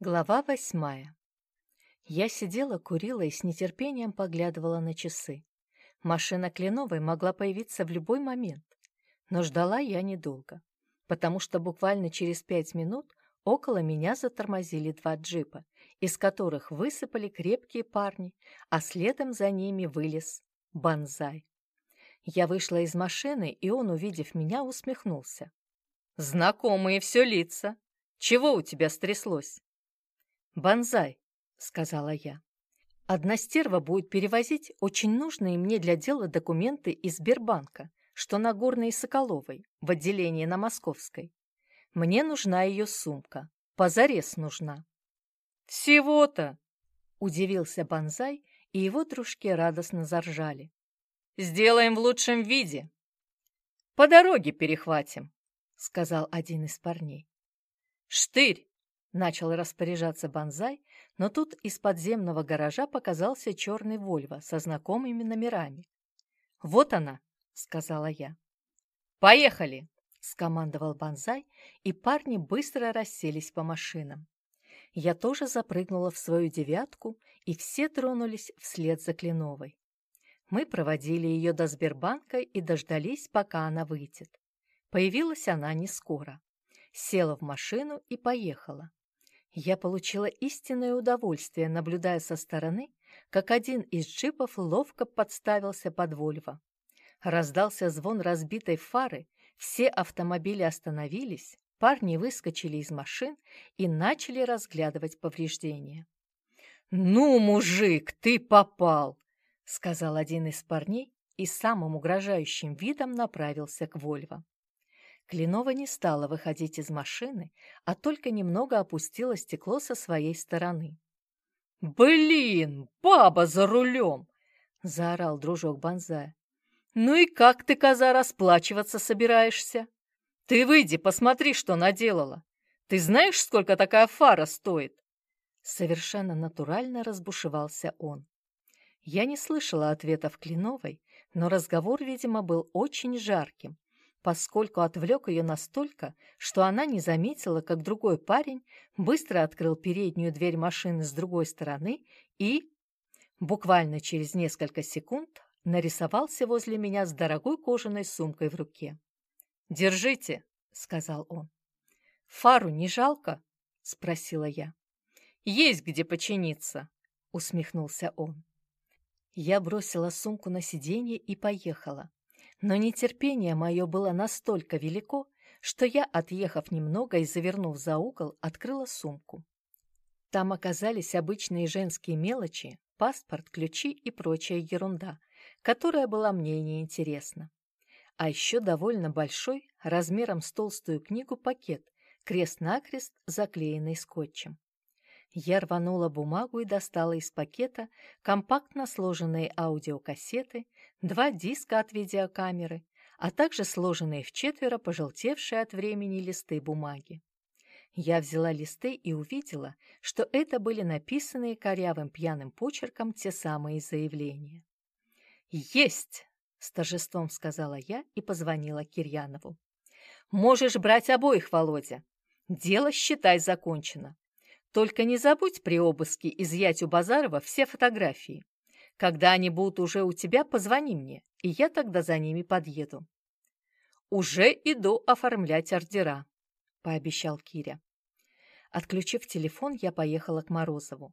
Глава восьмая. Я сидела, курила и с нетерпением поглядывала на часы. Машина Кленовой могла появиться в любой момент, но ждала я недолго, потому что буквально через пять минут около меня затормозили два джипа, из которых высыпали крепкие парни, а следом за ними вылез Банзай. Я вышла из машины, и он, увидев меня, усмехнулся. «Знакомые все лица. Чего у тебя стряслось?» «Бонзай», — сказала я. «Одна стерва будет перевозить очень нужные мне для дела документы из Сбербанка, что на Горной и Соколовой, в отделении на Московской. Мне нужна ее сумка. Позарез нужна». «Всего-то!» — удивился Бонзай, и его дружки радостно заржали. «Сделаем в лучшем виде!» «По дороге перехватим», — сказал один из парней. «Штырь, Начал распоряжаться Банзай, но тут из подземного гаража показался черный Вольво со знакомыми номерами. «Вот она!» — сказала я. «Поехали!» — скомандовал Банзай, и парни быстро расселись по машинам. Я тоже запрыгнула в свою девятку, и все тронулись вслед за Кленовой. Мы проводили ее до Сбербанка и дождались, пока она выйдет. Появилась она не скоро. Села в машину и поехала. Я получила истинное удовольствие, наблюдая со стороны, как один из джипов ловко подставился под Вольво. Раздался звон разбитой фары, все автомобили остановились, парни выскочили из машин и начали разглядывать повреждения. «Ну, мужик, ты попал!» — сказал один из парней и самым угрожающим видом направился к Вольво. Клинова не стала выходить из машины, а только немного опустила стекло со своей стороны. «Блин, баба за рулем!» — заорал дружок Бонзая. «Ну и как ты, коза, расплачиваться собираешься? Ты выйди, посмотри, что наделала. Ты знаешь, сколько такая фара стоит?» Совершенно натурально разбушевался он. Я не слышала ответов Клиновой, но разговор, видимо, был очень жарким, поскольку отвлек ее настолько, что она не заметила, как другой парень быстро открыл переднюю дверь машины с другой стороны и, буквально через несколько секунд, нарисовался возле меня с дорогой кожаной сумкой в руке. «Держите», — сказал он. «Фару не жалко?» — спросила я. «Есть где починиться», — усмехнулся он. Я бросила сумку на сиденье и поехала. Но нетерпение мое было настолько велико, что я, отъехав немного и завернув за угол, открыла сумку. Там оказались обычные женские мелочи, паспорт, ключи и прочая ерунда, которая была мне неинтересна. А еще довольно большой, размером с толстую книгу, пакет, крест-накрест, заклеенный скотчем. Я рванула бумагу и достала из пакета компактно сложенные аудиокассеты, два диска от видеокамеры, а также сложенные в четверо пожелтевшие от времени листы бумаги. Я взяла листы и увидела, что это были написанные корявым пьяным почерком те самые заявления. «Есть!» — с торжеством сказала я и позвонила Кирьянову. «Можешь брать обоих, Володя. Дело, считай, закончено. Только не забудь при обыске изъять у Базарова все фотографии. Когда они будут уже у тебя, позвони мне, и я тогда за ними подъеду. Уже иду оформлять ордера, пообещал Киря. Отключив телефон, я поехала к Морозову.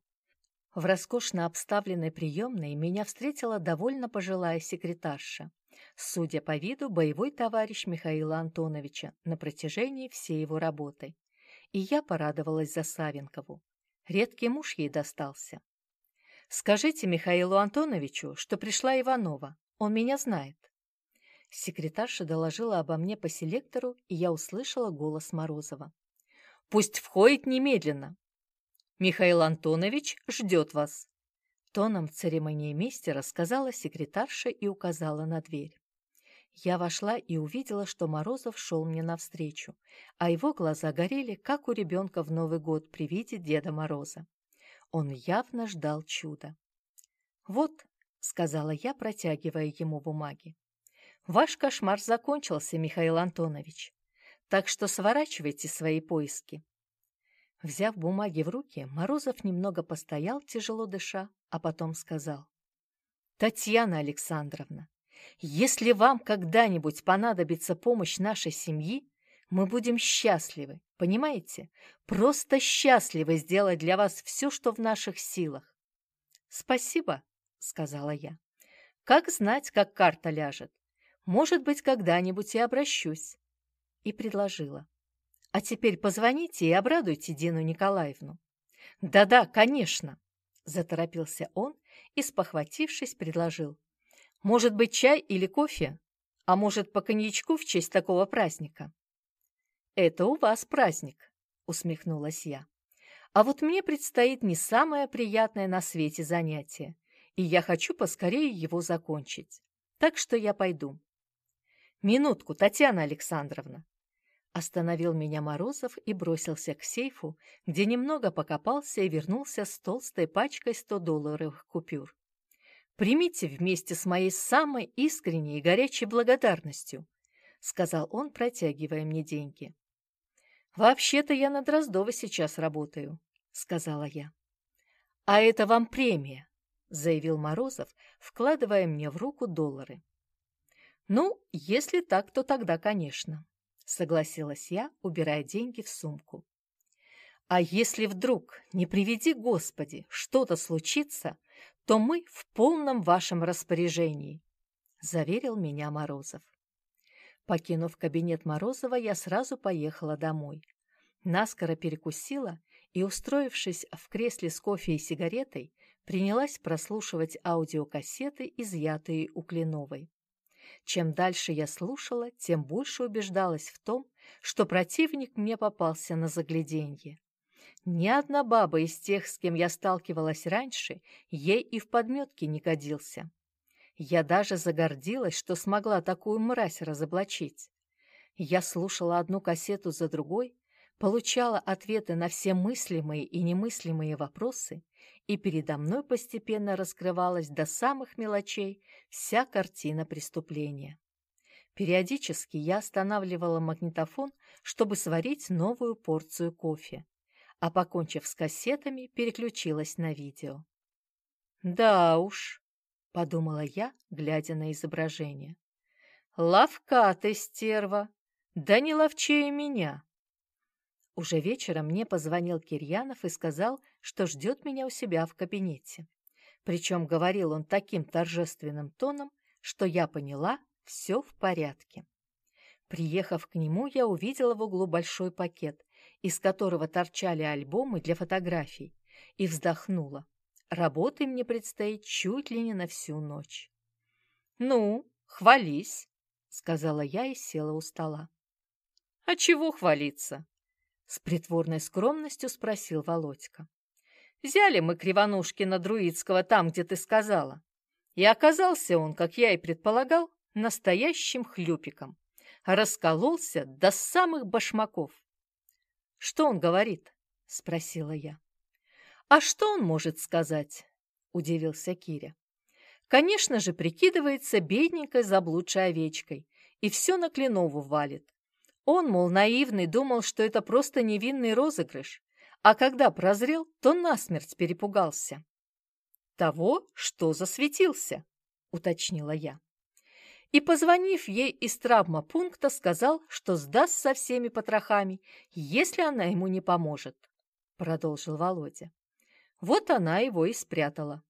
В роскошно обставленной приемной меня встретила довольно пожилая секретарша. Судя по виду, боевой товарищ Михаила Антоновича на протяжении всей его работы и я порадовалась за Савенкову. Редкий муж ей достался. «Скажите Михаилу Антоновичу, что пришла Иванова. Он меня знает». Секретарша доложила обо мне по селектору, и я услышала голос Морозова. «Пусть входит немедленно. Михаил Антонович ждет вас». Тоном церемонии мистера сказала секретарша и указала на дверь. Я вошла и увидела, что Морозов шел мне навстречу, а его глаза горели, как у ребенка в Новый год при виде Деда Мороза. Он явно ждал чуда. «Вот», — сказала я, протягивая ему бумаги, — «ваш кошмар закончился, Михаил Антонович, так что сворачивайте свои поиски». Взяв бумаги в руки, Морозов немного постоял, тяжело дыша, а потом сказал. «Татьяна Александровна, если вам когда-нибудь понадобится помощь нашей семьи, мы будем счастливы, понимаете? Просто счастливы сделать для вас все, что в наших силах. Спасибо, сказала я. Как знать, как карта ляжет. Может быть, когда-нибудь и обращусь. И предложила. А теперь позвоните и обрадуйте Дину Николаевну. Да-да, конечно, заторопился он и, спохватившись, предложил. Может быть, чай или кофе? А может, по коньячку в честь такого праздника? «Это у вас праздник», — усмехнулась я. «А вот мне предстоит не самое приятное на свете занятие, и я хочу поскорее его закончить. Так что я пойду». «Минутку, Татьяна Александровна!» Остановил меня Морозов и бросился к сейфу, где немного покопался и вернулся с толстой пачкой 100-долларовых купюр. «Примите вместе с моей самой искренней и горячей благодарностью», — сказал он, протягивая мне деньги. «Вообще-то я на Дроздова сейчас работаю», — сказала я. «А это вам премия», — заявил Морозов, вкладывая мне в руку доллары. «Ну, если так, то тогда, конечно», — согласилась я, убирая деньги в сумку. «А если вдруг, не приведи Господи, что-то случится, то мы в полном вашем распоряжении», — заверил меня Морозов. Покинув кабинет Морозова, я сразу поехала домой. Наскоро перекусила и, устроившись в кресле с кофе и сигаретой, принялась прослушивать аудиокассеты, изъятые у Кленовой. Чем дальше я слушала, тем больше убеждалась в том, что противник мне попался на загляденье. Ни одна баба из тех, с кем я сталкивалась раньше, ей и в подметке не годился. Я даже загордилась, что смогла такую мразь разоблачить. Я слушала одну кассету за другой, получала ответы на все мыслимые и немыслимые вопросы, и передо мной постепенно раскрывалась до самых мелочей вся картина преступления. Периодически я останавливала магнитофон, чтобы сварить новую порцию кофе, а, покончив с кассетами, переключилась на видео. Да уж, подумала я, глядя на изображение. «Ловка ты, стерва! Да не ловчее меня!» Уже вечером мне позвонил Кирьянов и сказал, что ждет меня у себя в кабинете. Причем говорил он таким торжественным тоном, что я поняла, все в порядке. Приехав к нему, я увидела в углу большой пакет, из которого торчали альбомы для фотографий, и вздохнула. Работы мне предстоит чуть ли не на всю ночь. «Ну, хвались», — сказала я и села у стола. «А чего хвалиться?» — с притворной скромностью спросил Володька. «Взяли мы Кривонушкина Друидского там, где ты сказала. И оказался он, как я и предполагал, настоящим хлюпиком. Раскололся до самых башмаков». «Что он говорит?» — спросила я. «А что он может сказать?» – удивился Киря. «Конечно же, прикидывается бедненькой заблудшей овечкой и все на Кленову валит. Он, мол, наивный, думал, что это просто невинный розыгрыш, а когда прозрел, то насмерть перепугался». «Того, что засветился», – уточнила я. И, позвонив ей из травмопункта, сказал, что сдаст со всеми потрохами, если она ему не поможет, – продолжил Володя. Вот она его и спрятала.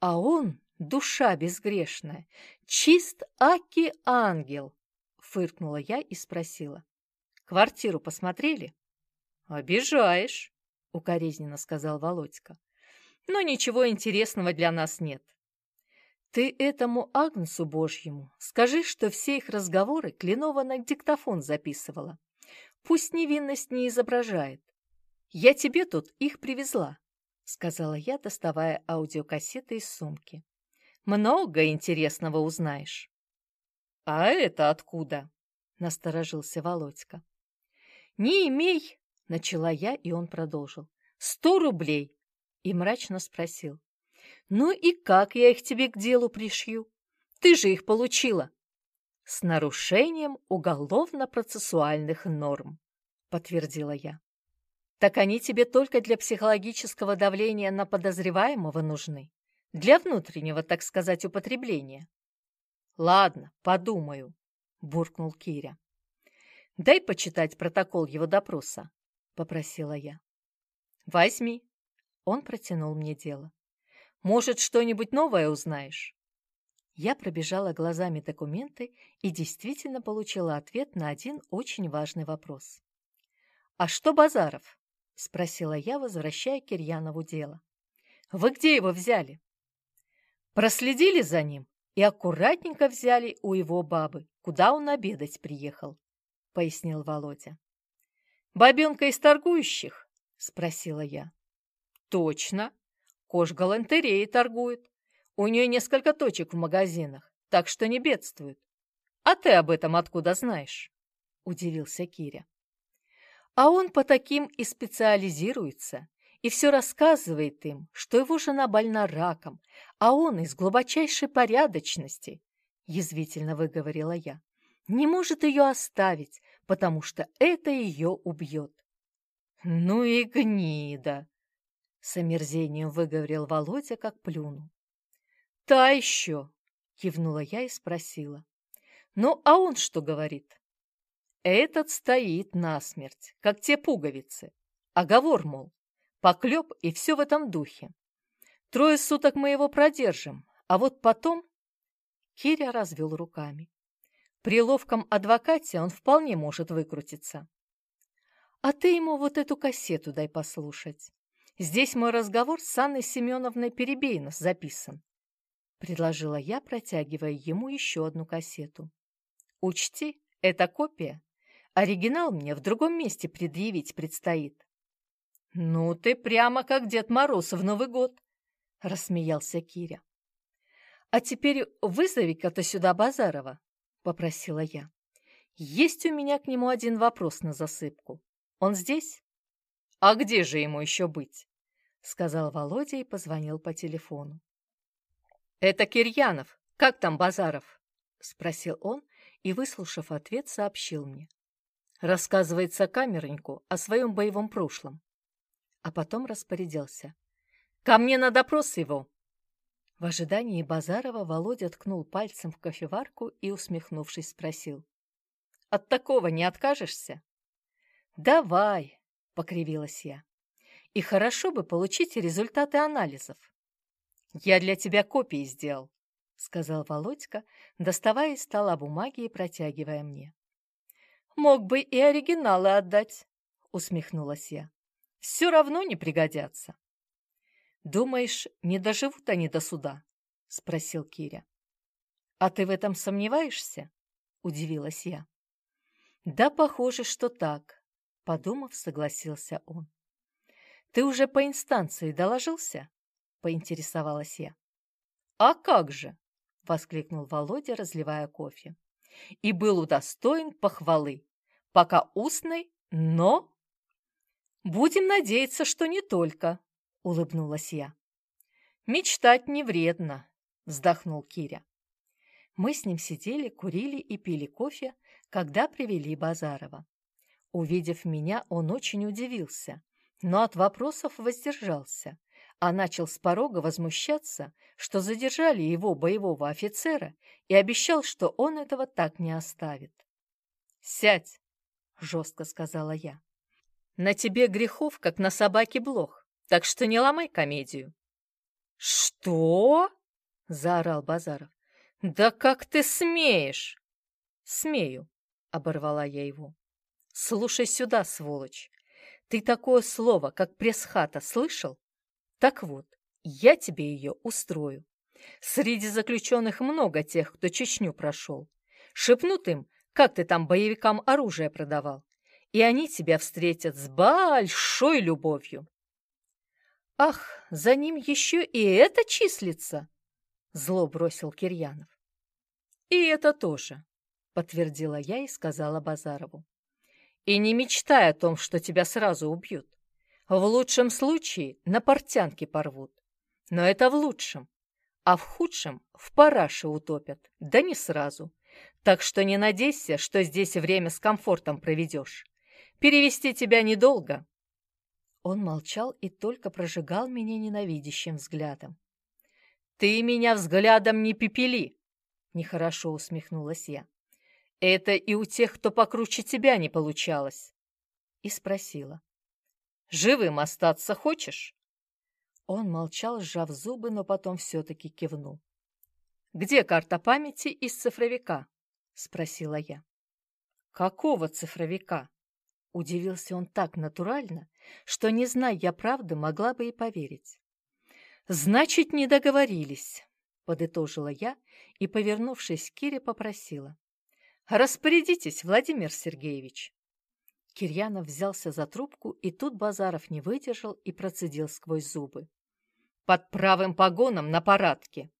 А он, душа безгрешная, чист аки ангел, фыркнула я и спросила. Квартиру посмотрели? Обижаешь, укоризненно сказал Володька. Но ничего интересного для нас нет. Ты этому Агнцу Божьему скажи, что все их разговоры Кленова на диктофон записывала. Пусть невинность не изображает. Я тебе тут их привезла. — сказала я, доставая аудиокассеты из сумки. «Много интересного узнаешь». «А это откуда?» — насторожился Володька. «Не имей!» — начала я, и он продолжил. «Сто рублей!» — и мрачно спросил. «Ну и как я их тебе к делу пришью? Ты же их получила!» «С нарушением уголовно-процессуальных норм», — подтвердила я. Так они тебе только для психологического давления на подозреваемого нужны. Для внутреннего, так сказать, употребления. Ладно, подумаю, буркнул Киря. Дай почитать протокол его допроса, попросила я. Возьми. Он протянул мне дело. Может, что-нибудь новое узнаешь? Я пробежала глазами документы и действительно получила ответ на один очень важный вопрос. «А что Базаров?» — спросила я, возвращая Кирьянову дело. «Вы где его взяли?» «Проследили за ним и аккуратненько взяли у его бабы, куда он обедать приехал», — пояснил Володя. «Бабенка из торгующих?» — спросила я. «Точно. Кож галантереи торгует. У нее несколько точек в магазинах, так что не бедствует. А ты об этом откуда знаешь?» — удивился Киря. «А он по таким и специализируется, и все рассказывает им, что его жена больна раком, а он из глубочайшей порядочности, — язвительно выговорила я, — не может ее оставить, потому что это ее убьет. «Ну и гнида!» — с омерзением выговорил Володя, как плюнул. «Та еще!» — кивнула я и спросила. «Ну, а он что говорит?» «Этот стоит насмерть, как те пуговицы. Оговор, мол, поклеп и все в этом духе. Трое суток мы его продержим, а вот потом...» Киря развел руками. «При ловком адвокате он вполне может выкрутиться. А ты ему вот эту кассету дай послушать. Здесь мой разговор с Анной Семеновной Перебейнос записан. Предложила я, протягивая ему еще одну кассету. Учти, это копия. Оригинал мне в другом месте предъявить предстоит. Ну ты прямо как Дед Мороз в Новый год, рассмеялся Киря. А теперь вызови-ка ты сюда Базарова, попросила я. Есть у меня к нему один вопрос на засыпку. Он здесь? А где же ему еще быть? Сказал Володя и позвонил по телефону. Это Кирьянов. Как там Базаров? Спросил он и, выслушав ответ, сообщил мне. Рассказывается камереньку о своем боевом прошлом. А потом распорядился. «Ко мне на допрос его!» В ожидании Базарова Володя ткнул пальцем в кофеварку и, усмехнувшись, спросил. «От такого не откажешься?» «Давай!» — покривилась я. «И хорошо бы получить результаты анализов». «Я для тебя копии сделал», — сказал Володька, доставая из стола бумаги и протягивая мне. «Мог бы и оригиналы отдать», — усмехнулась я. «Все равно не пригодятся». «Думаешь, не доживут они до суда?» — спросил Киря. «А ты в этом сомневаешься?» — удивилась я. «Да, похоже, что так», Подумав, согласился он. «Ты уже по инстанции доложился?» — поинтересовалась я. «А как же!» — воскликнул Володя, разливая кофе. «И был удостоен похвалы. Пока устной, но...» «Будем надеяться, что не только», — улыбнулась я. «Мечтать не вредно», — вздохнул Киря. Мы с ним сидели, курили и пили кофе, когда привели Базарова. Увидев меня, он очень удивился, но от вопросов воздержался, а начал с порога возмущаться, что задержали его боевого офицера и обещал, что он этого так не оставит. «Сядь!» — жестко сказала я. «На тебе грехов, как на собаке блох, так что не ломай комедию». «Что?» — заорал Базаров. «Да как ты смеешь?» «Смею», — оборвала я его. Слушай сюда, сволочь. Ты такое слово, как пресс-хата, слышал? Так вот, я тебе ее устрою. Среди заключенных много тех, кто Чечню прошел. Шепнут им, как ты там боевикам оружие продавал. И они тебя встретят с большой любовью. Ах, за ним еще и это числится, зло бросил Кирьянов. И это тоже, подтвердила я и сказала Базарову. И не мечтай о том, что тебя сразу убьют. В лучшем случае на портянке порвут. Но это в лучшем. А в худшем в параше утопят. Да не сразу. Так что не надейся, что здесь время с комфортом проведешь. Перевести тебя недолго. Он молчал и только прожигал меня ненавидящим взглядом. «Ты меня взглядом не пепели!» — нехорошо усмехнулась я. «Это и у тех, кто покруче тебя, не получалось!» И спросила. «Живым остаться хочешь?» Он молчал, сжав зубы, но потом все-таки кивнул. «Где карта памяти из цифровика?» — спросила я. «Какого цифровика?» Удивился он так натурально, что, не зная я правды, могла бы и поверить. «Значит, не договорились», — подытожила я и, повернувшись к Кире, попросила. «Распорядитесь, Владимир Сергеевич». Кирьянов взялся за трубку, и тут Базаров не выдержал и процедил сквозь зубы. «Под правым погоном на парадке!»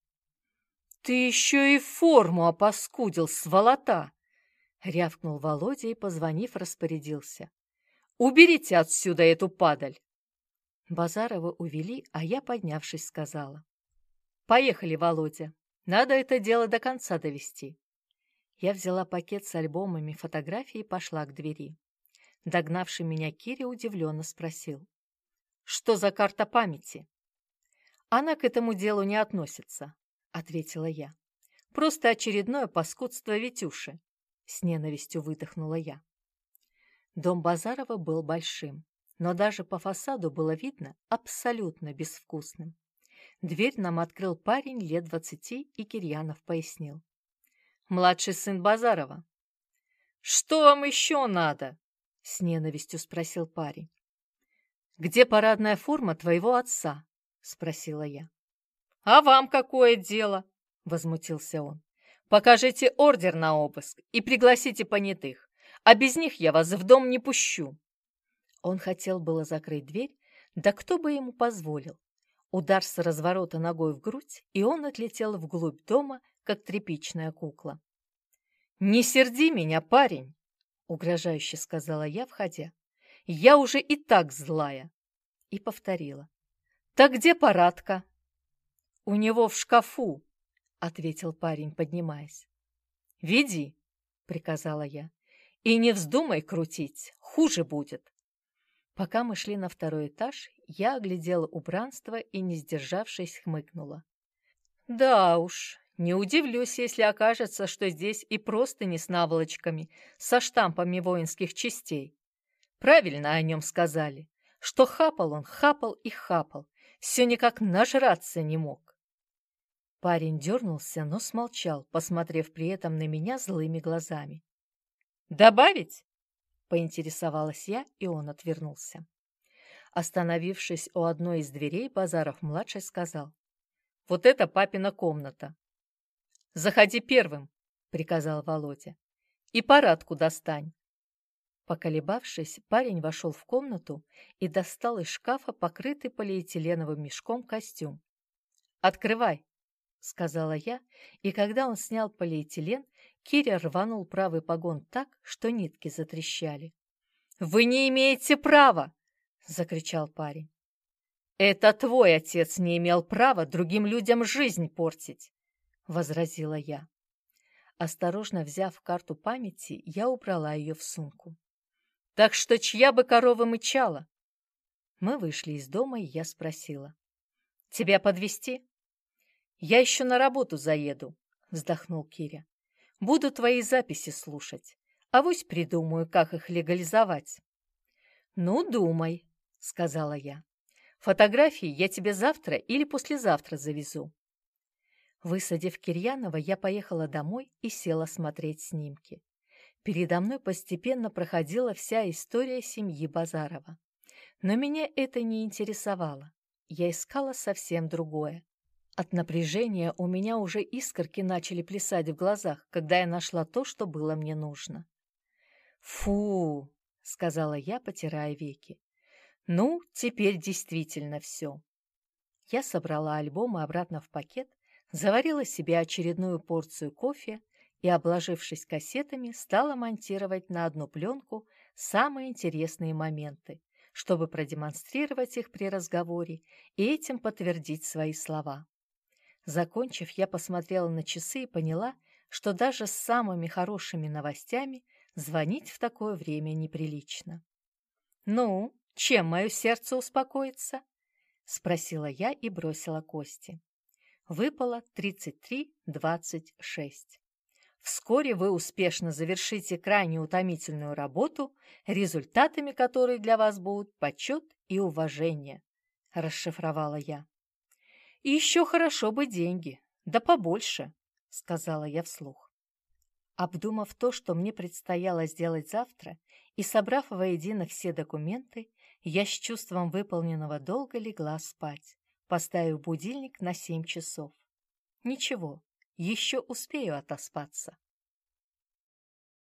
«Ты еще и форму опаскудил, сволота!» — рявкнул Володя и, позвонив, распорядился. «Уберите отсюда эту падаль!» Базарова увели, а я, поднявшись, сказала. «Поехали, Володя. Надо это дело до конца довести». Я взяла пакет с альбомами фотографий и пошла к двери. Догнавший меня Кири удивленно спросил. «Что за карта памяти?» «Она к этому делу не относится», — ответила я. «Просто очередное паскудство Витюши. С ненавистью выдохнула я. Дом Базарова был большим, но даже по фасаду было видно абсолютно безвкусным. Дверь нам открыл парень лет двадцати, и Кирьянов пояснил. «Младший сын Базарова». «Что вам еще надо?» — с ненавистью спросил парень. «Где парадная форма твоего отца?» — спросила я. «А вам какое дело?» — возмутился он. Покажите ордер на обыск и пригласите понятых, а без них я вас в дом не пущу. Он хотел было закрыть дверь, да кто бы ему позволил. Удар с разворота ногой в грудь, и он отлетел вглубь дома, как тряпичная кукла. «Не серди меня, парень!» — угрожающе сказала я, входя. «Я уже и так злая!» И повторила. «Так где парадка?» «У него в шкафу!» ответил парень, поднимаясь. «Веди», — приказала я, — «и не вздумай крутить, хуже будет». Пока мы шли на второй этаж, я оглядела убранство и, не сдержавшись, хмыкнула. «Да уж, не удивлюсь, если окажется, что здесь и просто не с наволочками, со штампами воинских частей. Правильно о нем сказали, что хапал он, хапал и хапал, все никак нажраться не мог. Парень дернулся, но смолчал, посмотрев при этом на меня злыми глазами. «Добавить?» — поинтересовалась я, и он отвернулся. Остановившись у одной из дверей, Базаров-младший сказал. «Вот это папина комната». «Заходи первым», — приказал Володя. «И парадку достань». Поколебавшись, парень вошел в комнату и достал из шкафа покрытый полиэтиленовым мешком костюм. «Открывай!» — сказала я, и когда он снял полиэтилен, Киря рванул правый погон так, что нитки затрещали. «Вы не имеете права!» — закричал парень. «Это твой отец не имел права другим людям жизнь портить!» — возразила я. Осторожно взяв карту памяти, я убрала ее в сумку. «Так что чья бы корова мычала?» Мы вышли из дома, и я спросила. «Тебя подвести? «Я еще на работу заеду», — вздохнул Киря. «Буду твои записи слушать. а Авось придумаю, как их легализовать». «Ну, думай», — сказала я. «Фотографии я тебе завтра или послезавтра завезу». Высадив Кирьянова, я поехала домой и села смотреть снимки. Передо мной постепенно проходила вся история семьи Базарова. Но меня это не интересовало. Я искала совсем другое. От напряжения у меня уже искорки начали плясать в глазах, когда я нашла то, что было мне нужно. «Фу!» — сказала я, потирая веки. «Ну, теперь действительно все». Я собрала альбомы обратно в пакет, заварила себе очередную порцию кофе и, обложившись кассетами, стала монтировать на одну пленку самые интересные моменты, чтобы продемонстрировать их при разговоре и этим подтвердить свои слова. Закончив, я посмотрела на часы и поняла, что даже с самыми хорошими новостями звонить в такое время неприлично. «Ну, Чем мое сердце успокоится?» — спросила я и бросила кости. Выпало 33-26. Вскоре вы успешно завершите крайне утомительную работу, результатами которой для вас будут почет и уважение, — расшифровала я. И еще хорошо бы деньги, да побольше, — сказала я вслух. Обдумав то, что мне предстояло сделать завтра, и собрав воедино все документы, я с чувством выполненного долга легла спать, поставив будильник на семь часов. Ничего, еще успею отоспаться.